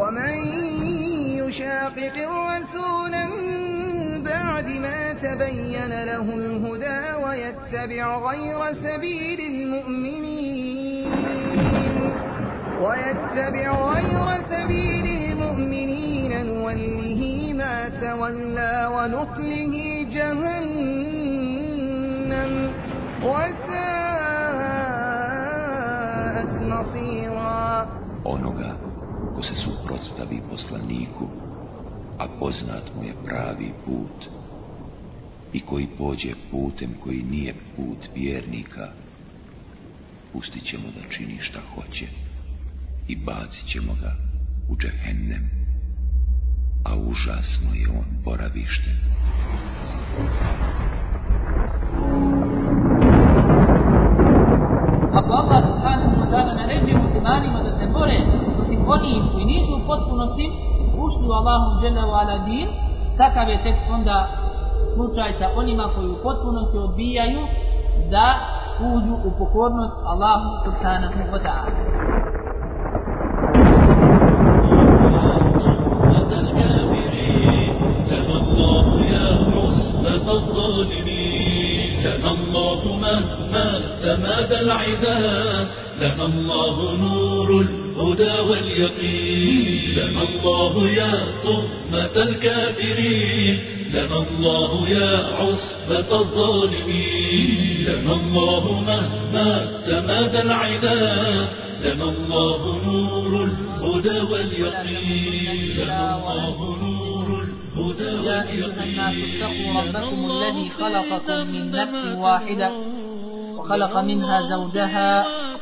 ومن يشاقق الرسول بعد ما تبين له الهدى ويتبع غير سبيل المؤمنين ويتبع غير سبيل المؤمنين نوله ما تولى ونصله جهنم وساءت مصيرا. Onoga ko se suprotstavi poslaniku, a poznat mu je pravi put, i koji pođe putem koji nije put vjernika, pustit ćemo da čini šta hoće i bacit ćemo ga u džehennem, a užasno je on boravište. Ako Allah subhanahu wa ta'ala naređuje muslimanima da se bore onih koji nisu u potpunosti ušli u Allahom žele u ala din, takav je tekst onda slučaj sa onima koji u potpunosti odbijaju da uđu u pokornost Allahu subhanahu wa ta'ala. لنا الله مهما تمادى العدا لنا الله نور الهدى واليقين. لنا الله يا طهمة الكافرين. لنا الله يا عصبة الظالمين. لنا الله مهما تمادى العدا. لنا الله نور الهدى واليقين. لنا الله نور الهدى يا أيها الناس اتقوا ربكم الذي خلقكم من نفس واحدة وخلق منها زوجها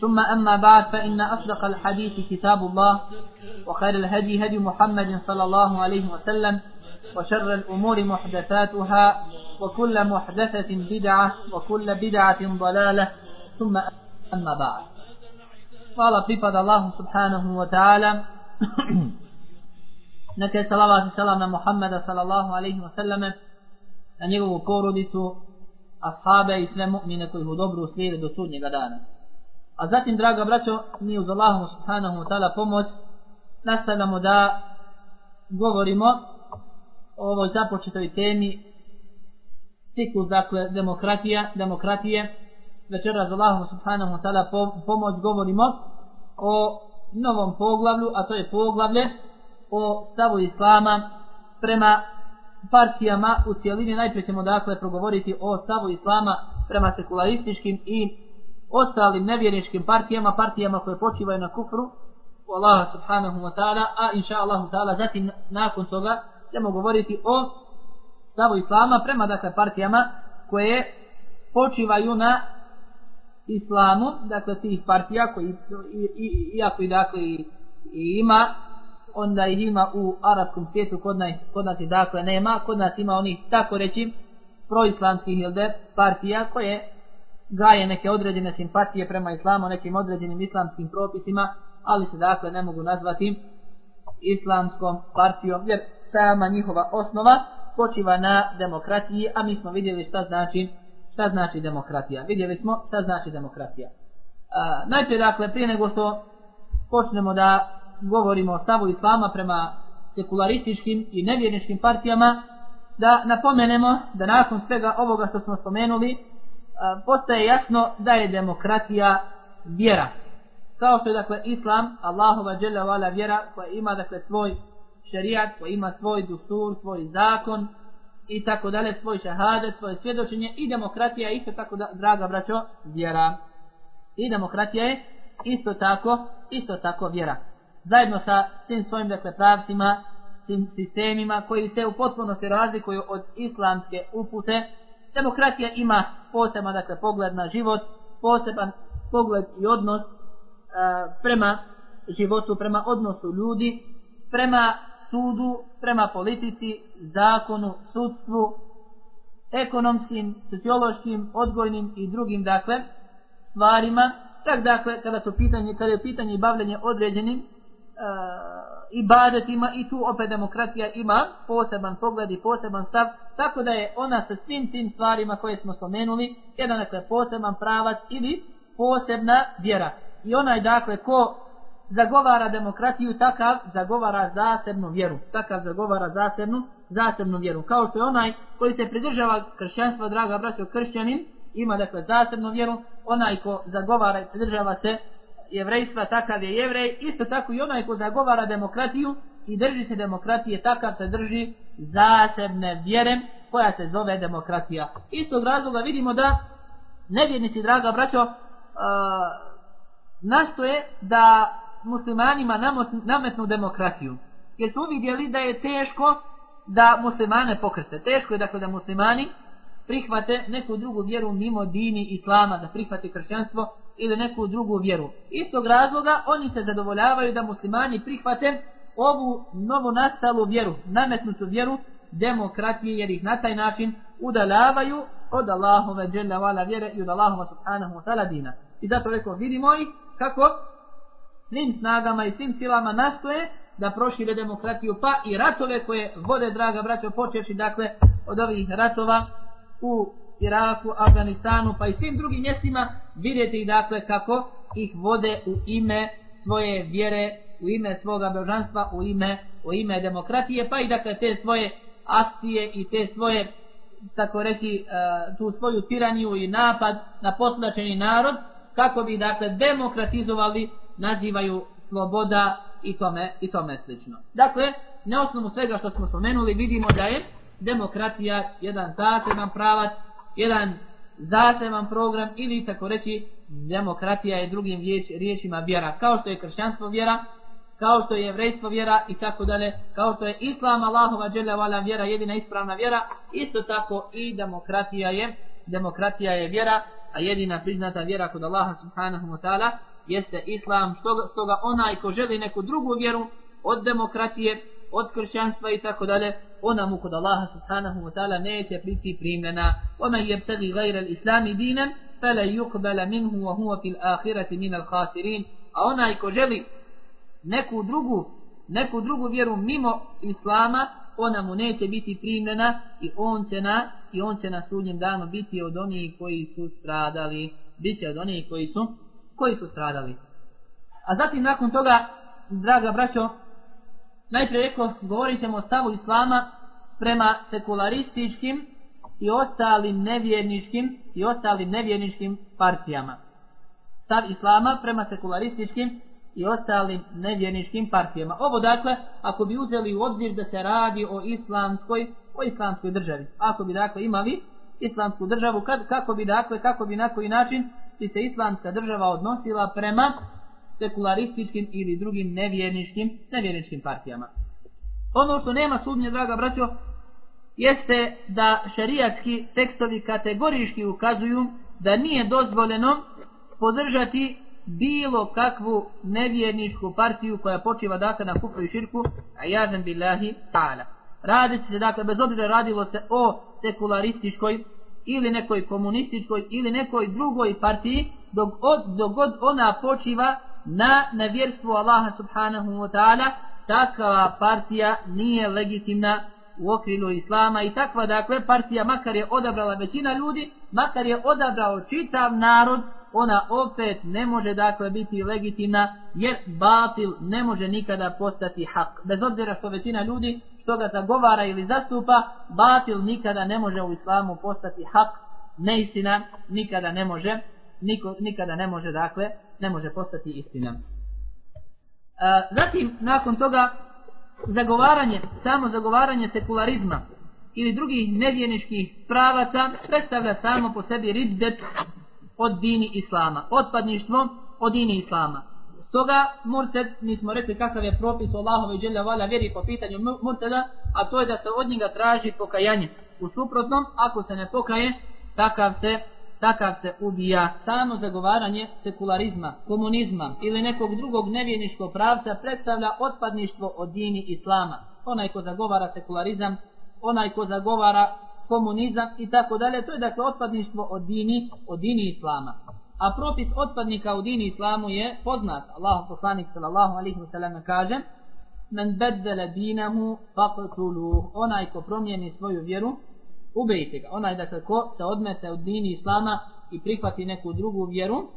ثم أما بعد فإن أصدق الحديث كتاب الله وخير الهدي هدي محمد صلى الله عليه وسلم وشر الأمور محدثاتها وكل محدثة بدعة وكل بدعة ضلالة ثم أما بعد قال pripada الله سبحانه وتعالى salam na Muhammeda sallallahu alaihi wasallame, na njegovu porodicu, ashabe i sve mu'mine koji ih u dobru slijede do sudnjega dana. A zatim, draga braćo, mi uz Allahu subhanahu wa ta'ala pomoć nastavljamo da govorimo o ovoj započetoj temi ciklus, dakle, demokratija, demokratije. Večera uz Allahu subhanahu wa ta'ala pomoć govorimo o novom poglavlju, a to je poglavlje o stavu Islama prema partijama u cijelini. Najprije ćemo dakle progovoriti o stavu Islama prema sekularističkim i ostalim nevjerničkim partijama, partijama koje počivaju na kufru u Allaha subhanahu wa ta'ala, a inša Allahu ta'ala zatim nakon toga ćemo govoriti o stavu Islama prema dakle partijama koje počivaju na islamu, dakle tih partija koji iako i dakle i, i ima onda ih ima u arapskom svijetu, kod nas, kod nas dakle nema, kod nas ima onih tako reći proislamskih partija koje gaje neke određene simpatije prema islamu, nekim određenim islamskim propisima, ali se dakle ne mogu nazvati islamskom partijom, jer sama njihova osnova počiva na demokratiji, a mi smo vidjeli šta znači šta znači demokratija. Vidjeli smo šta znači demokratija. A, najprije dakle, prije nego što počnemo da govorimo o stavu islama prema sekularističkim i nevjerničkim partijama, da napomenemo da nakon svega ovoga što smo spomenuli, postaje jasno da je demokratija vjera. Kao što je dakle islam, Allahova dželle vjera koja ima dakle svoj šerijat, koja ima svoj dustur, svoj zakon i tako dalje, svoj šahadet, svoje svjedočenje i demokratija isto tako da, draga braćo, vjera. I demokratija je isto tako, isto tako vjera zajedno sa svim svojim dakle pravcima, svim sistemima koji se u potpunosti razlikuju od islamske upute. Demokratija ima poseban dakle pogled na život, poseban pogled i odnos a, prema životu, prema odnosu ljudi, prema sudu, prema politici, zakonu, sudstvu ekonomskim, sociološkim, odgojnim i drugim, dakle, stvarima, tak dakle, kada, su pitanje, kada je pitanje bavljenje određenim uh, ibadetima i tu opet demokratija ima poseban pogled i poseban stav, tako da je ona sa svim tim stvarima koje smo spomenuli, jedan dakle poseban pravac ili posebna vjera. I onaj dakle ko zagovara demokratiju, takav zagovara zasebnu vjeru. Takav zagovara zasebnu, zasebnu vjeru. Kao što je onaj koji se pridržava kršćanstva, draga braćo kršćanin, ima dakle zasebnu vjeru, onaj ko zagovara i pridržava se jevrejstva, takav je jevrej, isto tako i onaj ko zagovara demokratiju i drži se demokratije, takav se drži zasebne vjere koja se zove demokratija. Istog razloga vidimo da nevjernici, draga braćo, nastoje da muslimanima nametnu demokratiju. Jer su uvidjeli da je teško da muslimane pokrste. Teško je dakle da muslimani prihvate neku drugu vjeru mimo dini islama, da prihvate kršćanstvo ili neku drugu vjeru. Istog razloga oni se zadovoljavaju da muslimani prihvate ovu novo nastalu vjeru, nametnutu vjeru demokratije, jer ih na taj način udalavaju od Allahove dželle vala vjere i od Allahova subhanahu wa ta'ala dina. I zato rekao, vidimo ih kako svim snagama i svim silama nastoje da prošire demokratiju, pa i ratove koje vode, draga braćo, počeši dakle od ovih ratova u Iraku, Afganistanu, pa i svim drugim mjestima, vidjeti dakle kako ih vode u ime svoje vjere, u ime svoga božanstva, u ime, u ime demokratije, pa i dakle te svoje akcije i te svoje tako reći, e, tu svoju tiraniju i napad na potlačeni narod, kako bi dakle demokratizovali, nazivaju sloboda i tome, i tome slično. Dakle, na osnovu svega što smo spomenuli vidimo da je demokratija jedan zaseban pravac, jedan zaseban program ili tako reći demokratija je drugim riječ, riječima vjera. Kao što je kršćanstvo vjera, kao što je jevrejstvo vjera i tako dalje, kao što je islam Allahova dželle vala vjera jedina ispravna vjera, isto tako i demokratija je demokratija je vjera, a jedina priznata vjera kod Allaha subhanahu wa ta'ala jeste islam, stoga onaj ko želi neku drugu vjeru od demokratije, od kršćanstva i tako dalje, ona mu kod Allaha subhanahu wa ta'ala neće biti primljena. وَمَنْ يَبْتَغِ غَيْرَ الْإِسْلَامِ دِينًا فَلَا يُقْبَلَ مِنْهُ وَهُوَ فِي الْآخِرَةِ مِنَ الْخَاسِرِينَ A onaj ko želi neku drugu, neku drugu vjeru mimo Islama, ona mu neće biti primljena i on će na, i on će na sudnjem danu biti od onih koji su stradali. Biće od onih koji su, koji su stradali. A zatim nakon toga, draga braćo, najprije rekao, govorit ćemo o stavu Islama prema sekularističkim i ostalim nevjerničkim i ostalim nevjerničkim partijama. Stav Islama prema sekularističkim i ostalim nevjerničkim partijama. Ovo dakle, ako bi uzeli u obzir da se radi o islamskoj, o islamskoj državi. Ako bi dakle imali islamsku državu, kad, kako bi dakle, kako bi na koji način bi se islamska država odnosila prema sekularističkim ili drugim nevjerničkim, nevjerničkim partijama. Ono što nema sumnje, draga braćo, jeste da šarijatski tekstovi kategoriški ukazuju da nije dozvoljeno podržati bilo kakvu nevjerničku partiju koja počiva dakle na kufru i širku, a jazen billahi ta'ala. Radit se dakle, bez obzira radilo se o sekularističkoj ili nekoj komunističkoj ili nekoj drugoj partiji, dok, od, dok god ona počiva na nevjerstvu Allaha subhanahu wa ta'ala, takva partija nije legitimna u okrilu Islama i takva dakle partija makar je odabrala većina ljudi, makar je odabrao čitav narod, ona opet ne može dakle biti legitimna jer batil ne može nikada postati hak. Bez obzira što većina ljudi što ga zagovara ili zastupa, batil nikada ne može u islamu postati hak, neistina nikada ne može, niko, nikada ne može dakle, ne može postati istina. E, zatim, nakon toga, zagovaranje, samo zagovaranje sekularizma ili drugih nevjeničkih pravaca predstavlja samo po sebi riddet od dini islama, otpadništvo od dini islama. Stoga murted, mi smo rekli kakav je propis Allahove dželle vala vjeri po pitanju murteda, a to je da se od njega traži pokajanje. U suprotnom, ako se ne pokaje, takav se takav se ubija samo zagovaranje sekularizma, komunizma ili nekog drugog nevjeničkog pravca predstavlja otpadništvo od dini islama. Onaj ko zagovara sekularizam, onaj ko zagovara komunizam i tako dalje. To je dakle otpadništvo od dini, od dini islama. A propis otpadnika u dini islamu je poznat. Allah poslanik sallallahu alaihi wa sallam kaže Men beddele dinamu faqtuluh. Onaj ko promijeni svoju vjeru, ubejte ga. Onaj dakle ko se odmete od dini islama i prihvati neku drugu vjeru,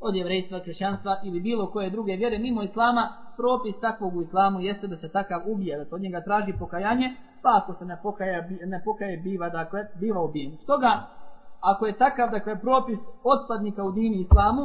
od jevrejstva, kršćanstva ili bilo koje druge vjere mimo islama, propis takvog u islamu jeste da se takav ubije, da se od njega traži pokajanje, pa ako se ne pokaje, ne pokaje biva, dakle, biva ubijen. Stoga, ako je takav, dakle, propis otpadnika u dini islamu,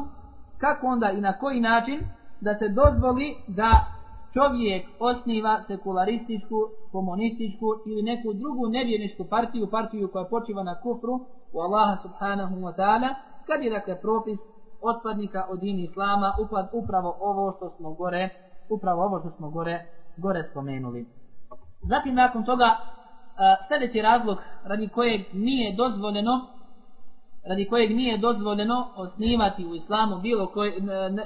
kako onda i na koji način da se dozvoli da čovjek osniva sekularističku, komunističku ili neku drugu nevjerničku partiju, partiju koja počiva na kufru u Allaha subhanahu wa ta'ala, kad je dakle propis otpadnika od dini islama upad, upravo ovo što smo gore upravo ovo što smo gore gore spomenuli. Zatim nakon toga sljedeći razlog radi kojeg nije dozvoljeno radi kojeg nije dozvoljeno osnivati u islamu bilo koje, ne,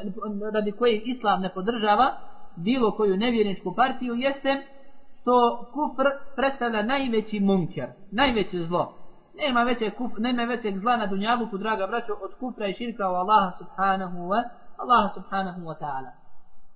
radi kojeg islam ne podržava bilo koju nevjerničku partiju jeste što kufr predstavlja najveći munker, najveće zlo. Nema veće kuf, nema većeg zla na dunjaluku, draga braćo, od kufra i širka u Allaha subhanahu wa Allaha subhanahu wa ta'ala.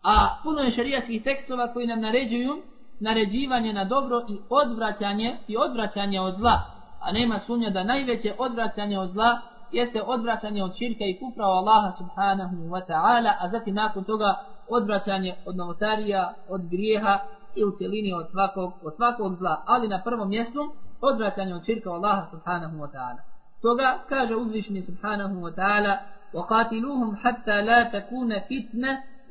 A puno je šarijatskih tekstova koji nam naređuju naređivanje na dobro i odvraćanje i odvraćanje od zla. A nema sumnja da najveće odvraćanje od zla jeste odvraćanje od širka i kufra u Allaha subhanahu wa ta'ala, a zatim nakon toga odvraćanje od novotarija, od grijeha i u cijelini od svakog, od svakog zla. Ali na prvom mjestu odvraćanje od širka Allaha subhanahu wa ta'ala. Stoga kaže uzvišni subhanahu wa ta'ala وَقَاتِلُوهُمْ حَتَّى لَا تَكُونَ فِتْنَ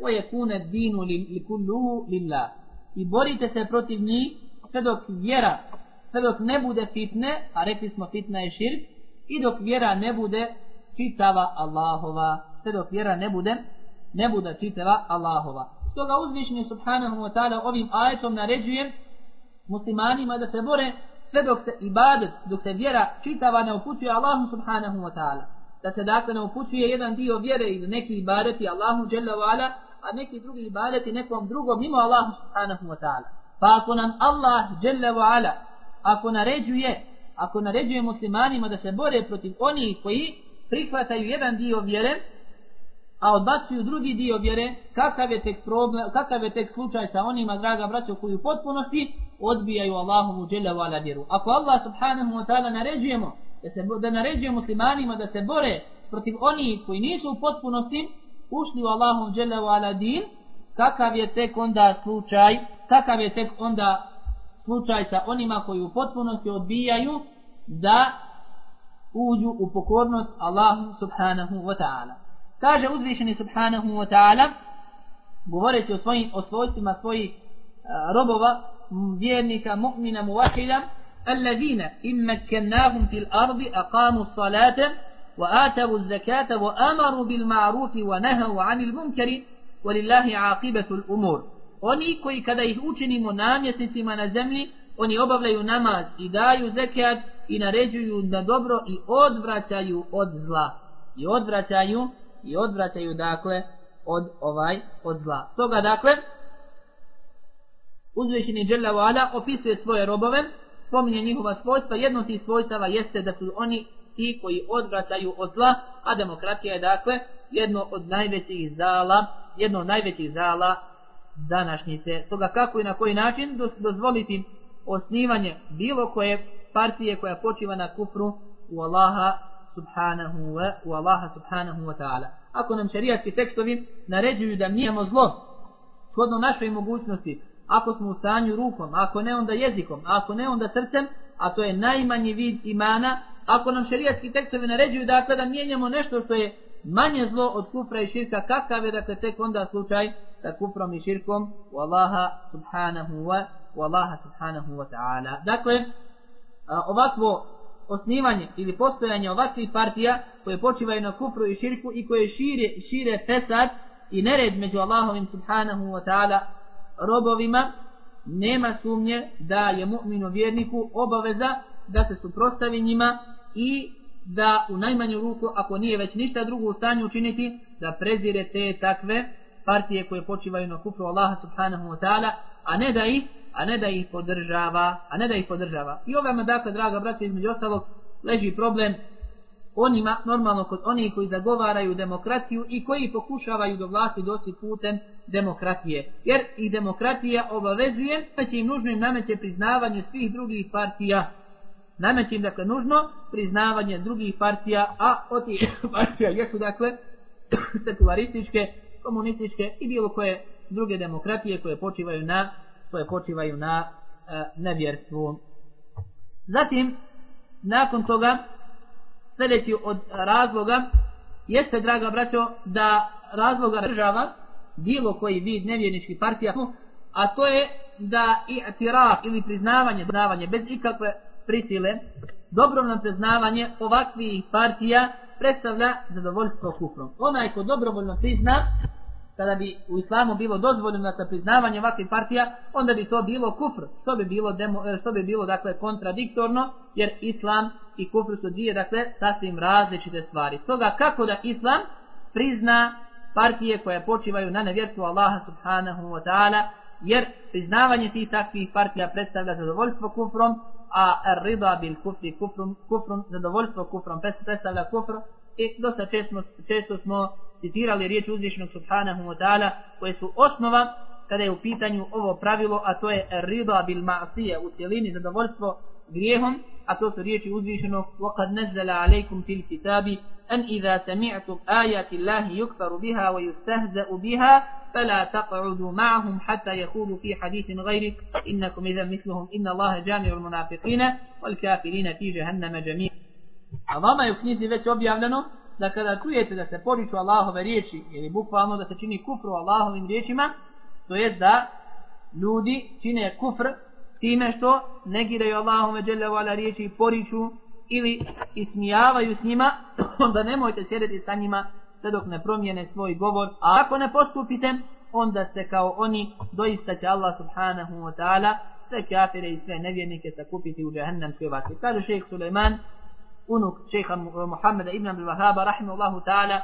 وَيَكُونَ الدِّينُ لِكُلُّهُ لِلَّهِ I borite se protiv njih sve dok vjera, sve dok ne bude fitne, a rekli smo fitna je širk, i dok vjera ne bude čitava Allahova, sve dok vjera ne bude, ne bude čitava Allahova. Stoga uzvišni subhanahu wa ta'ala ovim ajetom naređuje muslimanima da se bore sve dok se ibadet, dok se vjera čitava ne upućuje Allahu subhanahu wa ta'ala. Da se dakle ne upućuje jedan dio vjere ili neki ibadeti Allahu jalla wa ala, a neki drugi ibadeti nekom drugom mimo Allahu subhanahu wa ta'ala. Pa ako nam Allah jalla wa ala, ako naređuje, ako naređuje muslimanima da se bore protiv onih koji prihvataju jedan dio vjere, a odbacuju drugi dio vjere, kakav je tek problem, kakav je tek slučaj sa onima, draga braćo, koji u potpunosti odbijaju Allahovu dželle wa ala vjeru. Ako Allah subhanahu wa ta'ala naređujemo, da, se, da naređuje muslimanima da se bore protiv onih koji nisu u potpunosti ušli u Allahom dželle wa ala din, kakav je tek onda slučaj, kakav je tek onda slučaj sa onima koji u potpunosti odbijaju da uđu u pokornost Allahu subhanahu wa ta'ala. Kaže uzvišeni subhanahu wa ta'ala, govoreći o, svojim, o svojstvima svojih uh, robova, vjernika, mu'mina, muvahida, الذين إن مكناهم في الأرض أقاموا الصلاة وآتوا الزكاة وأمروا بالمعروف ونهوا عن المنكر ولله عاقبة الأمور Oni koji kada ih učinimo namjesnicima na zemlji, oni obavljaju namaz i daju zekat i naređuju na dobro i odvraćaju od zla. I odvraćaju i odvraćaju dakle od ovaj od zla. Stoga dakle uzvišeni Jalla wa ala opisuje svoje robove, spominje njihova svojstva, jedno od tih svojstava jeste da su oni ti koji odvraćaju od zla, a demokratija je dakle jedno od najvećih zala, jedno od najvećih zala današnjice. Stoga kako i na koji način dozvoliti osnivanje bilo koje partije koja počiva na kufru u Allaha subhanahu wa, u Allaha subhanahu wa ta'ala. Ako nam šarijatski tekstovi naređuju da mijemo zlo, shodno našoj mogućnosti, ako smo u stanju rukom, ako ne onda jezikom, ako ne onda srcem, a to je najmanji vid imana, ako nam šarijatski tekstovi naređuju dakle da mijenjamo nešto što je manje zlo od kufra i širka, kakav je dakle tek onda slučaj sa kufrom i širkom u Allaha subhanahu wa, u Allaha subhanahu wa ta'ala. Dakle, ovakvo osnivanje ili postojanje ovakvih partija koje počivaju na kufru i širku i koje šire, šire fesad i nered među Allahovim subhanahu wa ta'ala robovima, nema sumnje da je mu'minu vjerniku obaveza da se suprostavi njima i da u najmanju ruku, ako nije već ništa drugo u stanju učiniti, da prezire te takve partije koje počivaju na kufru Allaha subhanahu wa ta'ala, a ne da ih a ne da ih podržava, a ne da ih podržava. I ovama, dakle, draga braća, između ostalog, leži problem onima, normalno kod onih koji zagovaraju demokratiju i koji pokušavaju do vlasti doći putem demokratije. Jer i demokratija obavezuje, pa će im nužno im nameće priznavanje svih drugih partija. Nameće im, dakle, nužno priznavanje drugih partija, a od tih partija jesu, dakle, sekularističke, komunističke i bilo koje druge demokratije koje počivaju na koje počivaju na e, nevjerstvu. Zatim, nakon toga, sljedeći od razloga, jeste, draga braćo, da razloga država bilo koji vid nevjerničkih partija, a to je da i atiraf ili priznavanje, priznavanje bez ikakve prisile, dobrovno priznavanje ovakvih partija predstavlja zadovoljstvo kufrom. Onaj ko dobrovoljno prizna kada bi u islamu bilo dozvoljeno sa priznavanjem ovakvih partija, onda bi to bilo kufr, što bi bilo, demo, e, što bi bilo dakle kontradiktorno, jer islam i kufr su dvije dakle sasvim različite stvari. Stoga kako da islam prizna partije koje počivaju na nevjerstvu Allaha subhanahu wa ta'ala, jer priznavanje tih takvih partija predstavlja zadovoljstvo kufrom, a rida bil kufri kufrum, kufrum zadovoljstvo kufrom predstavlja kufr i dosta često, često smo citirali riječ uzvišenog subhanahu wa ta'ala koje su osnova kada je u pitanju ovo pravilo, a to je rida bil ma'asije u cijelini zadovoljstvo grijehom, a to su riječi uzvišenog وَقَدْ نَزَّلَ عَلَيْكُمْ فِي الْكِتَابِ أَنْ إِذَا سَمِعْتُمْ آيَاتِ اللَّهِ يُكْفَرُ بِهَا وَيُسْتَهْزَأُ بِهَا فلا تقعدوا معهم حتى يخوضوا في حديث غيره إنكم إذا مثلهم إن الله جامع المنافقين والكافرين في جهنم جميعا A vama je u knjizi već objavljeno da kada čujete da se poriču Allahove riječi ili bukvalno da se čini kufru Allahovim riječima, to jest da ljudi čine kufr time što negiraju Allahove dželjavala riječi i poriču ili ismijavaju s njima, onda nemojte sjediti sa njima sve dok ne promijene svoj govor. A ako ne postupite, onda se kao oni doista će Allah subhanahu wa ta'ala sve kafire i sve nevjernike sakupiti u džahannamskoj vatri. Kaže šejh Suleiman, unuk šeha Muhammeda ibn Abdul Wahaba rahimahullahu ta'ala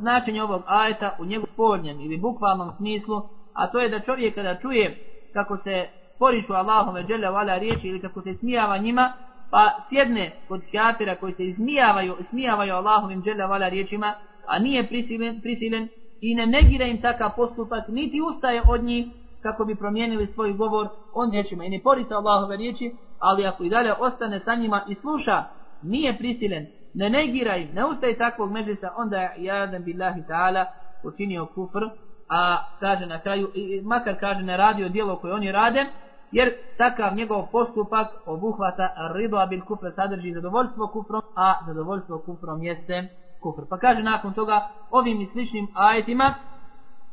značenje ovog ajeta u njegovom spornjem ili bukvalnom smislu, a to je da čovjek kada čuje kako se poriču Allahove dželle vala riječi ili kako se smijava njima, pa sjedne kod kafira koji se izmijavaju, smijavaju Allahovim dželle vala riječima, a nije prisilen, prisilen i ne negira im takav postupak, niti ustaje od njih kako bi promijenili svoj govor on riječima i ne porica Allahove riječi, ali ako i dalje ostane sa njima i sluša nije prisilen, ne negira im, ne ustaje takvog međlisa, onda je jadan billahi ta'ala učinio kufr, a kaže na kraju, makar kaže ne radio djelo koje oni rade, jer takav njegov postupak obuhvata riba bil kufr sadrži zadovoljstvo kufrom, a zadovoljstvo kufrom jeste kufr. Pa kaže nakon toga ovim i sličnim ajetima,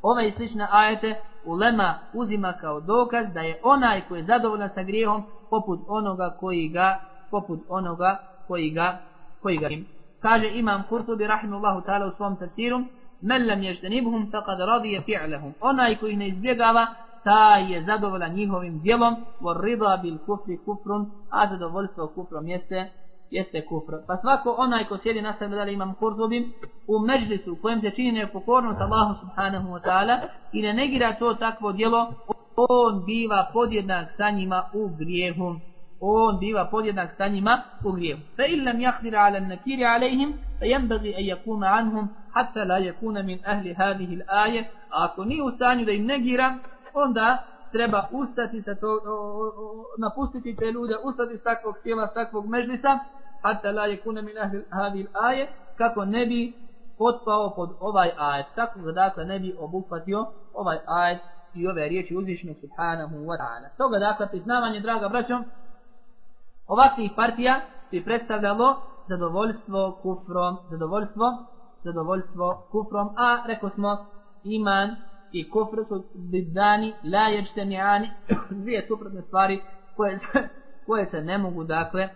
ove i slične ajete ulema uzima kao dokaz da je onaj koji je zadovoljan sa grijehom poput onoga koji ga poput onoga koji ga, koji ga Kaže imam Kurtubi rahimullahu ta'ala u svom tafsiru, men lam ježdenibhum faqad radije fi'lehum. Onaj koji ne izbjegava, taj je zadovoljan njihovim djelom, vor rida bil kufri kufrun, a zadovoljstvo kufrom jeste jeste kufr. Pa svako onaj ko sjedi nastavlja dalje imam Kurtubi u međlisu u kojem se čini nepokornost Allahu subhanahu wa ta'ala i ne negira to takvo djelo, on biva podjednak sa njima u grijehu on biva podjednak sa njima u grijevu. Fa illam yaqdir ala an-nakiri alayhim fa yanbaghi an yakuna anhum hatta la yakuna min ahli hadhihi al-aya. Ako ni u stanju da im negira, onda treba ustati sa to, napustiti te ljude, ustati s takvog sjela, s takvog mežlisa, hatta la yakuna min ahli hadhihi al-aya, kako ne bi potpao pod ovaj ajet. Tako da dakle ne bi obuhvatio ovaj ajet i ove riječi uzvišenog subhanahu wa ta'ala. Stoga dakle priznavanje, draga braćo, ovakvih partija bi predstavljalo zadovoljstvo kufrom, zadovoljstvo, zadovoljstvo kufrom, a rekao smo iman i kufr su bidani, la jeđtemiani, dvije suprotne stvari koje se, koje se ne mogu, dakle,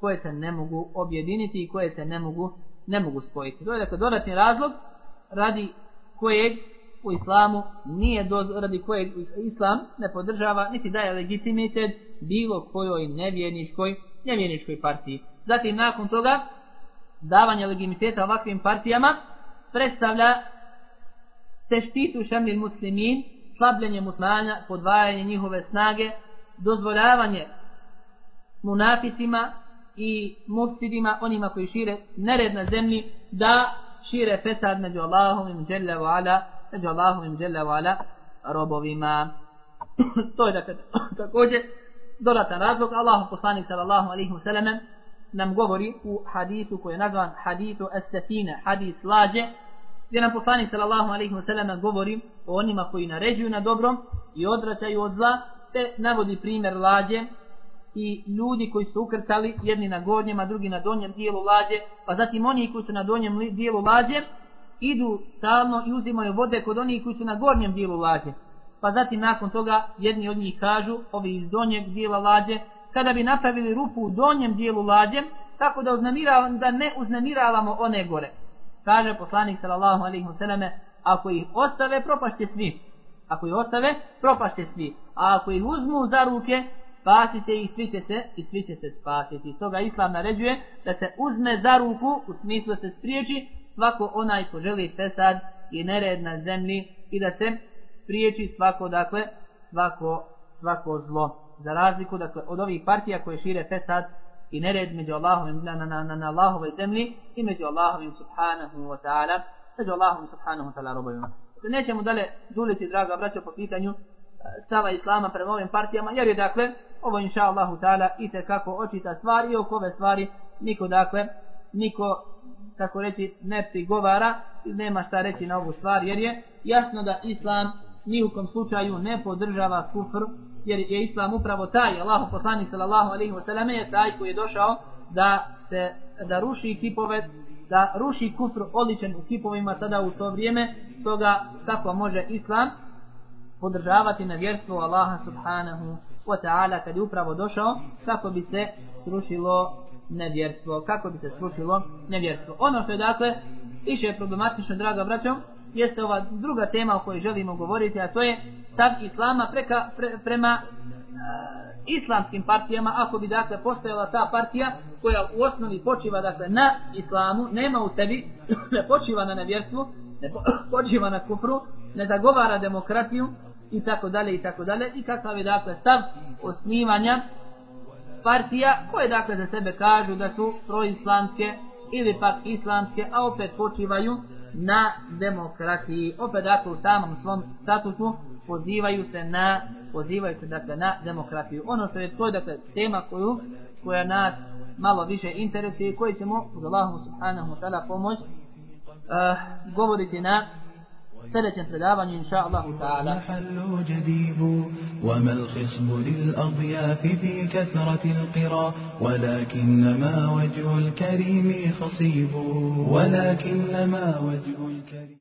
koje se ne mogu objediniti i koje se ne mogu, ne mogu spojiti. To je dakle dodatni razlog radi kojeg u islamu nije do, radi kojeg islam ne podržava niti daje legitimitet bilo kojoj nevjerničkoj nevjerničkoj partiji. Zatim nakon toga davanje legitimiteta ovakvim partijama predstavlja teštitu šemlil muslimin slabljenje muslimana, podvajanje njihove snage, dozvoljavanje munaficima i mufsidima, onima koji šire nered na zemlji, da šire fesad među Allahom i mđelle ala, među Allahom i mđelle ala robovima. to je dakle također dodatan razlog. Allahom poslanik sallallahu alaihi wasallam nam govori u hadisu koji je nazvan hadisu as-safina, hadis lađe, gdje nam poslanik sallallahu alaihi wasallam govori o onima koji naređuju na dobrom i odvraćaju od zla, te navodi primjer lađe i ljudi koji su ukrcali jedni na gornjem, a drugi na donjem dijelu lađe, pa zatim oni koji su na donjem dijelu lađe idu stalno i uzimaju vode kod onih koji su na gornjem dijelu lađe. Pa zatim nakon toga jedni od njih kažu, ovi iz donjeg dijela lađe, kada bi napravili rupu u donjem dijelu lađe, tako da, da ne uznemiravamo one gore. Kaže poslanik sallallahu alaihi wasallam, ako ih ostave, propašće svi. Ako ih ostave, propašće svi. A ako ih uzmu za ruke, spasite ih, svi će se i svi će se spasiti. Stoga Islam naređuje da se uzme za ruku, u smislu se spriječi, svako onaj ko želi fesad i nered na zemlji i da se spriječi svako, dakle, svako, svako zlo. Za razliku, dakle, od ovih partija koje šire fesad i nered među Allahovim, na, na, na, na Allahovoj zemlji i među Allahovim subhanahu wa ta'ala, među Allahovim subhanahu wa ta'ala robovima. Dakle, nećemo dalje duliti, draga braćo, po pitanju e, stava Islama prema ovim partijama, jer je, dakle, ovo inša Allahu ta'ala i kako očita stvar i oko ove stvari niko, dakle, niko, tako reći, ne prigovara nema šta reći na ovu stvar, jer je jasno da Islam ni u kom slučaju ne podržava kufr, jer je Islam upravo taj, Allahu poslanik sallallahu alaihi wasallam je taj koji je došao da se da ruši kipove, da ruši kufr oličen u kipovima sada u to vrijeme, toga kako može Islam podržavati na vjerstvo Allaha subhanahu wa ta'ala kad je upravo došao kako bi se srušilo nevjerstvo, kako bi se srušilo nevjerstvo. Ono što je dakle više problematično, draga braćo, jeste ova druga tema o kojoj želimo govoriti, a to je stav Islama preka, prema e, islamskim partijama, ako bi dakle postojala ta partija koja u osnovi počiva dakle na islamu, nema u tebi, ne počiva na nevjerstvu, ne počiva na kufru, ne zagovara demokratiju i tako dalje i tako dalje i kakav je dakle stav osnivanja partija koje dakle za sebe kažu da su proislamske ili pak islamske, a opet počivaju na demokratiji. Opet dakle u samom svom statusu pozivaju se na pozivaju se dakle na demokratiju. Ono što je to dakle tema koju koja nas malo više interesuje i koji ćemo uz Allahu subhanahu wa ta'ala pomoć uh, govoriti na sljedećem predavanju inša Allahu ta'ala. وما الخصب للأضياف في كثرة القرى ولكنما وجه الكريم خصيب ولكنما وجه الكريم